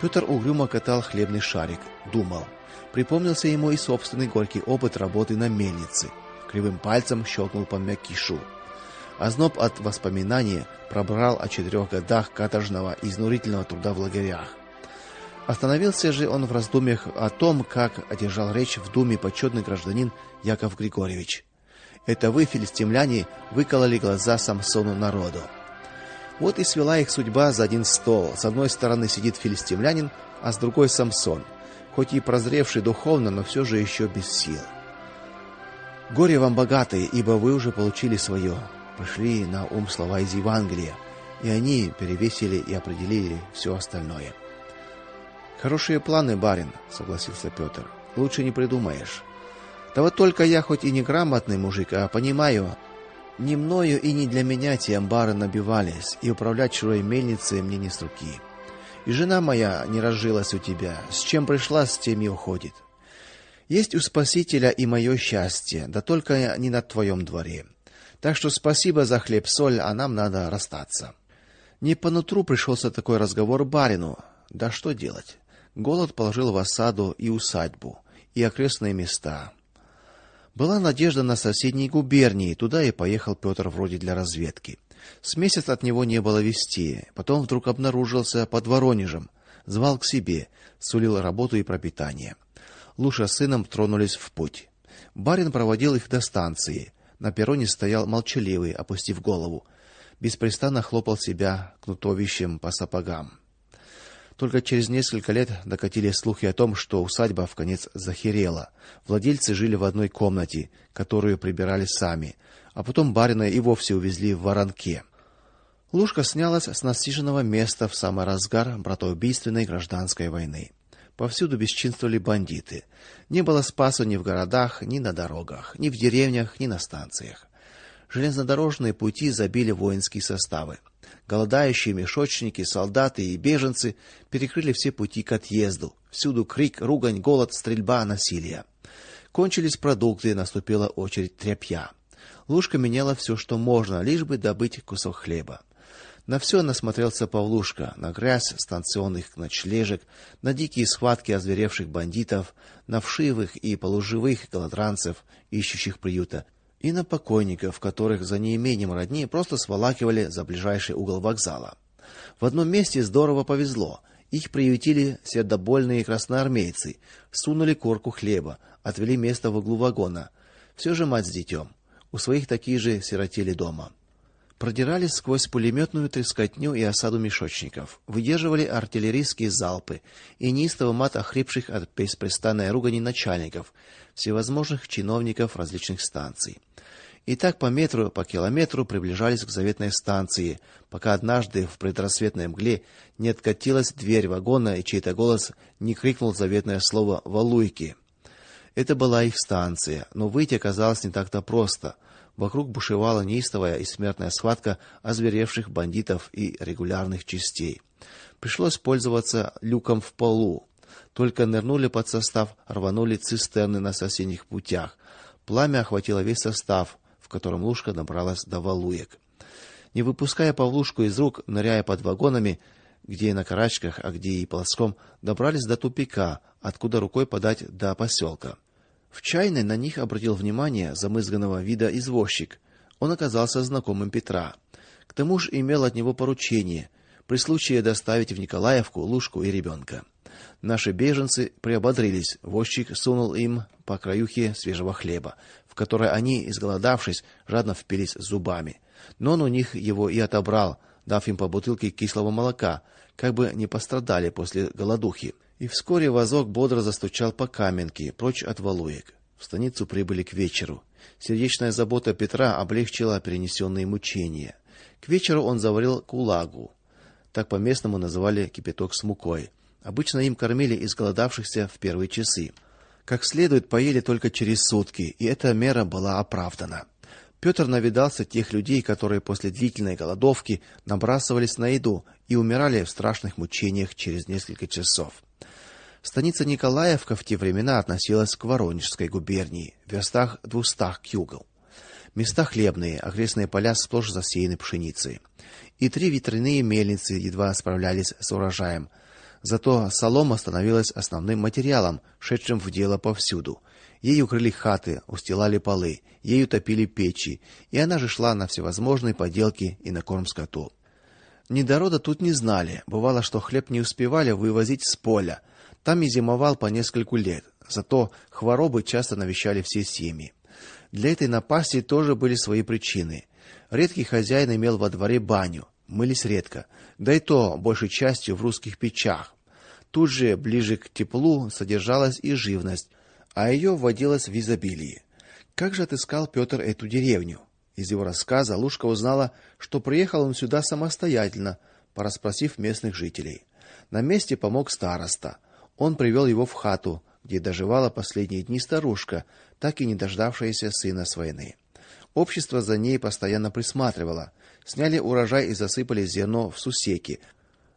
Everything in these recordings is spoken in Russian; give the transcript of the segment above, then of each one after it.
Петр угрюмо катал хлебный шарик, думал. Припомнился ему и собственный горький опыт работы на мельнице. Кривым пальцем щелкнул по мякишу. Озноб от воспоминаний пробрал о четырех годах каторжного изнурительного труда в лагерях. Остановился же он в раздумьях о том, как одержал речь в думе почетный гражданин Яков Григорьевич. Это вы, филистимляне, выкололи глаза Самсону народу. Вот и свела их судьба за один стол. С одной стороны сидит филистимлянин, а с другой Самсон, хоть и прозревший духовно, но все же еще без сил. Горе вам богатые, ибо вы уже получили свое. Пришли на ум слова из Евангелия, и они перевесили и определили все остальное. Хорошие планы, барин, согласился Петр. Лучше не придумаешь. Да вот только я хоть и не грамотный мужик, а понимаю, ни мною и не для меня те амбары набивались, и управлять чужой мельницей мне не с руки. И жена моя не разжилась у тебя, с чем пришла, с тем и уходит. Есть у Спасителя и мое счастье, да только не на твоем дворе. Так что спасибо за хлеб-соль, а нам надо расстаться. Не по нутру пришелся такой разговор барину. Да что делать? Голод положил в осаду и усадьбу, и окрестные места. Была надежда на соседние губернии, туда и поехал Петр вроде для разведки. С месяц от него не было вести. Потом вдруг обнаружился под Воронежем, звал к себе, сулил работу и пропитание. Луша с сыном тронулись в путь. Барин проводил их до станции. На перроне стоял молчаливый, опустив голову, беспрестанно хлопал себя кнутовищем по сапогам. Только через несколько лет докатились слухи о том, что усадьба в конец захерела. Владельцы жили в одной комнате, которую прибирали сами, а потом барина и вовсе увезли в Воронке. Лушка снялась с насиженного места в самый разгар братоубийственной гражданской войны. Повсюду бесчинствовали бандиты. Не было спасу ни в городах, ни на дорогах, ни в деревнях, ни на станциях. Железнодорожные пути забили воинские составы. Голодающие мешочники, солдаты и беженцы перекрыли все пути к отъезду. Всюду крик, ругань, голод, стрельба, насилие. Кончились продукты, наступила очередь тряпья. Лушка меняла все, что можно, лишь бы добыть кусок хлеба. На все насмотрелся Павлушка, на грязь станционных ночлежек, на дикие схватки озверевших бандитов, на вшивых и полуживых голодранцев, ищущих приюта, и на покойников, которых за неимением родни просто сволакивали за ближайший угол вокзала. В одном месте здорово повезло. Их приютили сердобольные красноармейцы, сунули корку хлеба, отвели место в углу вагона. Все же мать с детем. У своих такие же сиротели дома. Продирались сквозь пулеметную трескотню и осаду мешочников, выдерживали артиллерийские залпы и неистово мат охрипших от беспрестанной ругани начальников, всевозможных чиновников различных станций. И так по метру, по километру приближались к заветной станции, пока однажды в предрассветной мгле не откатилась дверь вагона и чей-то голос не крикнул заветное слово Валуйки. Это была их станция, но выйти оказалось не так-то просто. Вокруг бушевала неистовая и смертная схватка озверевших бандитов и регулярных частей. Пришлось пользоваться люком в полу. Только нырнули под состав, рванули цистерны на соседних путях. Пламя охватило весь состав, в котором Лушка добралась до Валуек. Не выпуская Павлушку из рук, ныряя под вагонами, где и на карачках, а где и полоском, добрались до тупика, откуда рукой подать до поселка. В чайной на них обратил внимание замызганного вида извозчик. Он оказался знакомым Петра. К тому же имел от него поручение при случае доставить в Николаевку Лушку и ребенка. Наши беженцы приободрились. Возчик сунул им по краюхе свежего хлеба, в который они, изголодавшись, жадно впились зубами. Но он у них его и отобрал, дав им по бутылке кислого молока, как бы не пострадали после голодухи. И вскоре возок бодро застучал по каменке, прочь от Валуек. В станицу прибыли к вечеру. Сердечная забота Петра облегчила перенесенные мучения. К вечеру он заварил кулагу. Так по-местному называли кипяток с мукой. Обычно им кормили изголодавшихся в первые часы. Как следует поели только через сутки, и эта мера была оправдана. Петр навидался тех людей, которые после длительной голодовки набрасывались на еду и умирали в страшных мучениях через несколько часов. Станица Николаевка в те времена относилась к Воронежской губернии, в верстах двухстах к югу. Места хлебные, окрестные поля сплошь засеяны пшеницей. И три ветряные мельницы едва справлялись с урожаем. Зато солома становилась основным материалом, шедшим в дело повсюду. Ею крыли хаты, устилали полы, ею топили печи, и она же шла на всевозможные поделки и на корм скоту. Недорода тут не знали. Бывало, что хлеб не успевали вывозить с поля. Там и зимовал по нескольку лет. Зато хворобы часто навещали все семьи. Для этой напасти тоже были свои причины. Редкий хозяин имел во дворе баню, мылись редко, да и то большей частью в русских печах. Тут же, ближе к теплу, содержалась и живность, а ее вводилось в изобилии. Как же отыскал Петр эту деревню? Из его рассказа Лушка узнала, что приехал он сюда самостоятельно, порасспросив местных жителей. На месте помог староста. Он привел его в хату, где доживала последние дни старушка, так и не дождавшаяся сына с войны. Общество за ней постоянно присматривало. Сняли урожай и засыпали зерно в сусеки.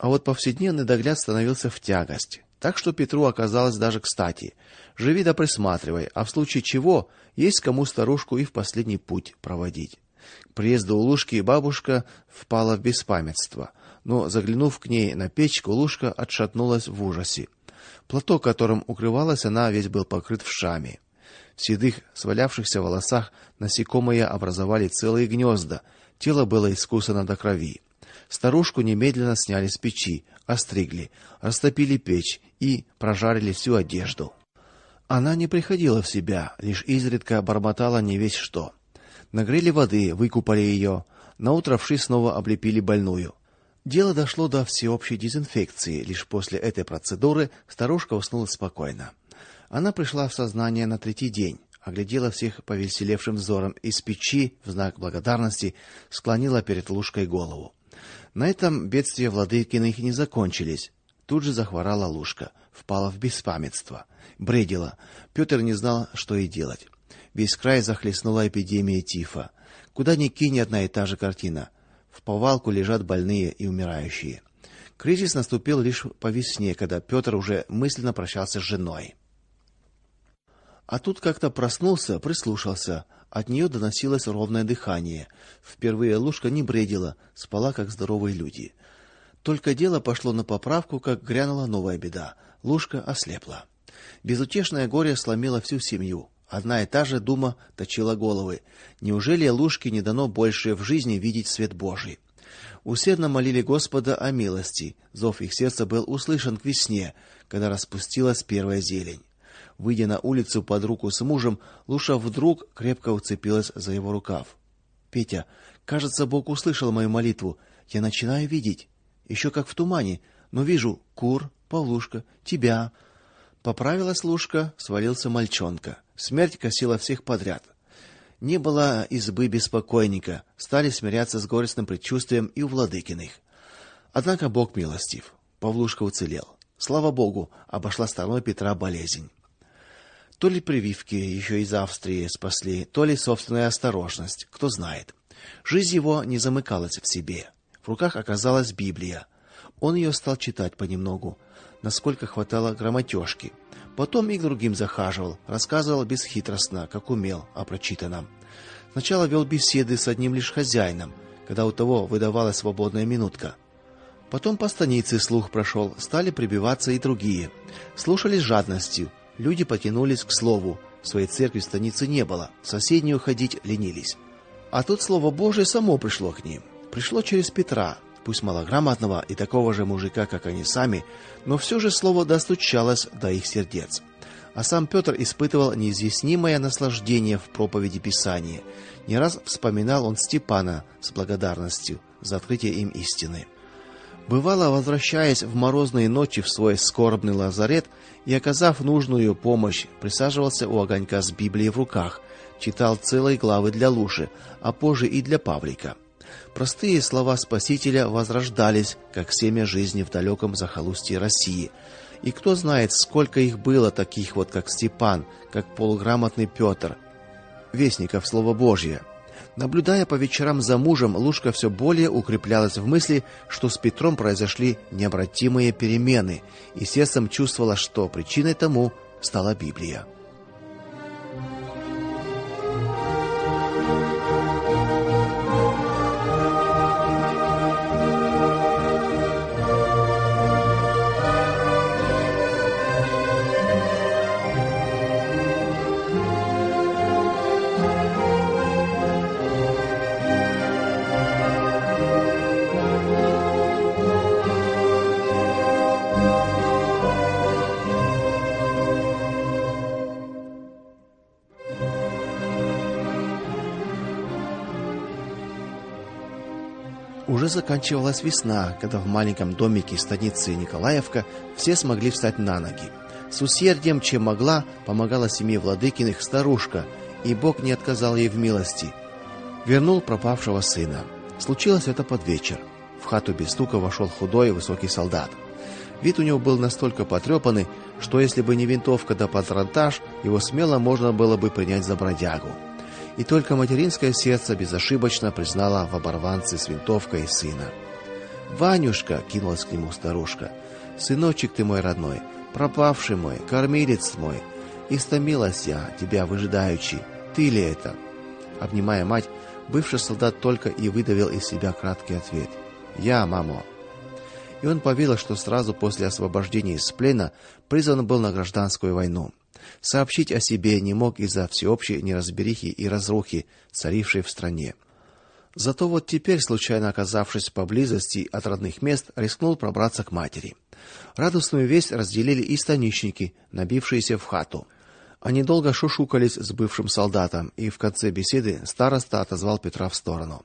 А вот повседневный догляд становился в тягость. Так что Петру оказалось даже кстати. Живи да присматривай, а в случае чего есть кому старушку и в последний путь проводить. К приезду Лушки бабушка впала в беспамятство, но заглянув к ней на печку, Лушка отшатнулась в ужасе. Платок, которым укрывалась она, весь был покрыт вшами. В седых, свалявшихся волосах насекомые образовали целые гнезда. Тело было искусано до крови. Старушку немедленно сняли с печи, остригли, растопили печь и прожарили всю одежду. Она не приходила в себя, лишь изредка бормотала не весь что. Нагрели воды, выкупали ее, наутро вши снова облепили больную. Дело дошло до всеобщей дезинфекции. Лишь после этой процедуры старушка уснула спокойно. Она пришла в сознание на третий день, оглядела всех повеселевшим взором из печи в знак благодарности склонила перед Лушкой голову. На этом бедствия владыкиных не закончились. Тут же захворала Лушка, впала в беспамятство, бредила. Петр не знал, что и делать. Весь край захлестнула эпидемия тифа. Куда ни кинь одна и та же картина. В повалку лежат больные и умирающие. Кризис наступил лишь по весне, когда Петр уже мысленно прощался с женой. А тут как-то проснулся, прислушался. От нее доносилось ровное дыхание. Впервые Лушка не бредила, спала как здоровые люди. Только дело пошло на поправку, как грянула новая беда. Лушка ослепла. Безутешное горе сломило всю семью. Одна и та же дума точила головы. Неужели Лушке не дано больше в жизни видеть свет Божий? Усердно молили Господа о милости. Зов их сердца был услышан к весне, когда распустилась первая зелень. Выйдя на улицу под руку с мужем, Луша вдруг крепко уцепилась за его рукав. Петя, кажется, Бог услышал мою молитву. Я начинаю видеть, еще как в тумане, но вижу кур, Павлушка, тебя. Поправилась Лушка, свалился мальчонка. Смерть косила всех подряд. Не было избы беспокойника, стали смиряться с горестным предчувствием и у Владыкиных. Однако Бог милостив. Павлушка уцелел. Слава Богу, обошла стороной Петра болезнь. То ли прививки еще из Австрии спасли, то ли собственная осторожность, кто знает. Жизнь его не замыкалась в себе. В руках оказалась Библия. Он ее стал читать понемногу, насколько хватало грамотежки. Потом и к другим захаживал, рассказывал бесхитростно, как умел, о прочитанном. Сначала вел беседы с одним лишь хозяином, когда у того выдавалась свободная минутка. Потом по станице слух прошел, стали прибиваться и другие. Слушали с жадностью. Люди потянулись к слову. В своей церкви станицы не было, в соседнюю ходить ленились. А тут слово Божие само пришло к ним. Пришло через Петра, пусть малограмотного и такого же мужика, как они сами, но все же слово достучалось до их сердец. А сам Петр испытывал неизъяснимое наслаждение в проповеди Писания. Не раз вспоминал он Степана с благодарностью за открытие им истины. Бывало, возвращаясь в морозные ночи в свой скорбный лазарет и оказав нужную помощь, присаживался у огонька с Библией в руках, читал целые главы для Луши, а позже и для Павлика. Простые слова Спасителя возрождались, как семя жизни в далеком захолустье России. И кто знает, сколько их было таких вот, как Степан, как полуграмотный Петр, вестников слова Божьего. Наблюдая по вечерам за мужем, Лушка все более укреплялась в мысли, что с Петром произошли необратимые перемены, и сердцем чувствовала, что причиной тому стала Библия. Уже заканчивалась весна, когда в маленьком домике станицы Николаевка все смогли встать на ноги. С усердием, чем могла, помогала семье Владыкиных старушка, и Бог не отказал ей в милости. Вернул пропавшего сына. Случилось это под вечер. В хату без стука вошел худой и высокий солдат. Вид у него был настолько потрепанный, что если бы не винтовка да патронтаж, его смело можно было бы принять за бродягу. И только материнское сердце безошибочно признало в оборванце с винтовкой сына. "Ванюшка", кинулась к нему старушка. "Сыночек ты мой родной, пропавший мой, кормилец мой, истомилась я тебя выжидаючи. Ты ли это?" Обнимая мать, бывший солдат только и выдавил из себя краткий ответ: "Я, мамо" и он поверил, что сразу после освобождения из плена призван был на гражданскую войну. Сообщить о себе не мог из-за всеобщей неразберихи и разрухи, царившей в стране. Зато вот теперь, случайно оказавшись поблизости от родных мест, рискнул пробраться к матери. Радостную весть разделили и станичники, набившиеся в хату. Они долго шушукались с бывшим солдатом, и в конце беседы староста отозвал Петра в сторону.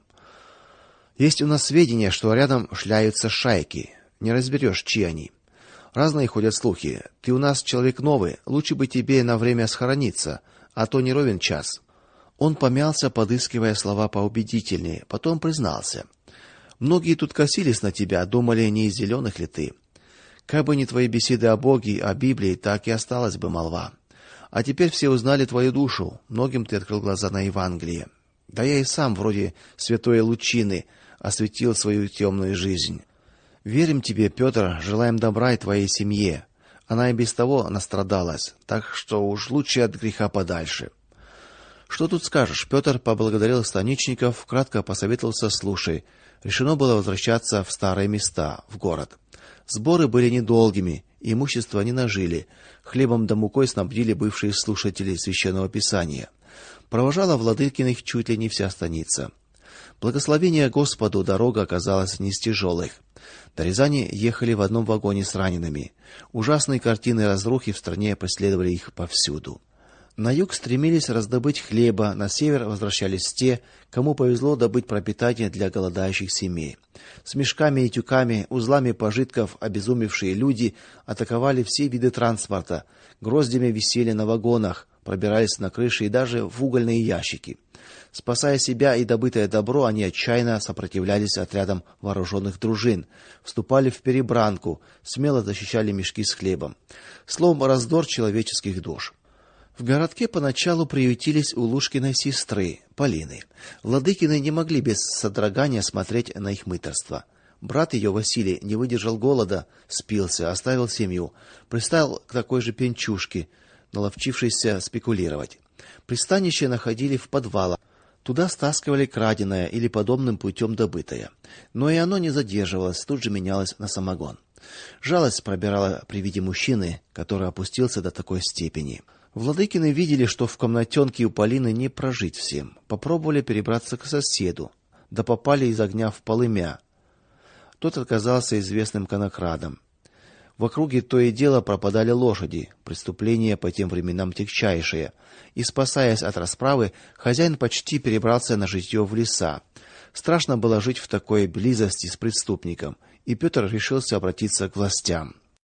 Есть у нас сведения, что рядом шляются шайки. Не разберешь, чьи они. Разные ходят слухи. Ты у нас человек новый, лучше бы тебе на время схорониться, а то не ровен час. Он помялся, подыскивая слова поубедительнее, потом признался: Многие тут косились на тебя, думали, не из зеленых ли ты. Как бы не твои беседы о Боге, о Библии, так и осталась бы молва. А теперь все узнали твою душу. Многим ты открыл глаза на Евангелие. Да я и сам вроде святой лучины осветил свою темную жизнь. Верим тебе, Петр, желаем добра и твоей семье. Она и без того настрадалась, так что уж лучше от греха подальше. Что тут скажешь? Петр поблагодарил станичников, кратко посоветовался, слушай. Решено было возвращаться в старые места, в город. Сборы были недолгими, имущество не нажили. Хлебом да мукой снабдили бывшие слушатели священного писания. Провожала владыкиных чуть ли не вся станица. Благословение Господу дорога оказалась не из тяжелых. До Рязани ехали в одном вагоне с ранеными. Ужасные картины разрухи в стране преследовали их повсюду. На юг стремились раздобыть хлеба, на север возвращались те, кому повезло добыть пропитание для голодающих семей. С мешками и тюками, узлами пожитков обезумевшие люди атаковали все виды транспорта, гроздями висели на вагонах, пробирались на крыши и даже в угольные ящики. Спасая себя и добытое добро, они отчаянно сопротивлялись отрядам вооруженных дружин, вступали в перебранку, смело защищали мешки с хлебом. Словом, раздор человеческих душ. В городке поначалу приютились у Лушкиной сестры, Полины. Владыкины не могли без содрогания смотреть на их мытарство. Брат ее Василий не выдержал голода, спился, оставил семью, пристал к такой же пенчушке, наловчившейся спекулировать. Пристанище находили в подвалах, Туда стаскивали краденое или подобным путем добытое. Но и оно не задерживалось, тут же менялось на самогон. Жалость пробирала при виде мужчины, который опустился до такой степени. Владыкины видели, что в комнатенке у Полины не прожить всем. Попробовали перебраться к соседу, да попали из огня в полымя. Тот оказался известным конокрадом. В округе то и дело пропадали лошади, преступление по тем временам тягчайшее, и спасаясь от расправы, хозяин почти перебрался на житье в леса. Страшно было жить в такой близости с преступником, и Петр решился обратиться к властям.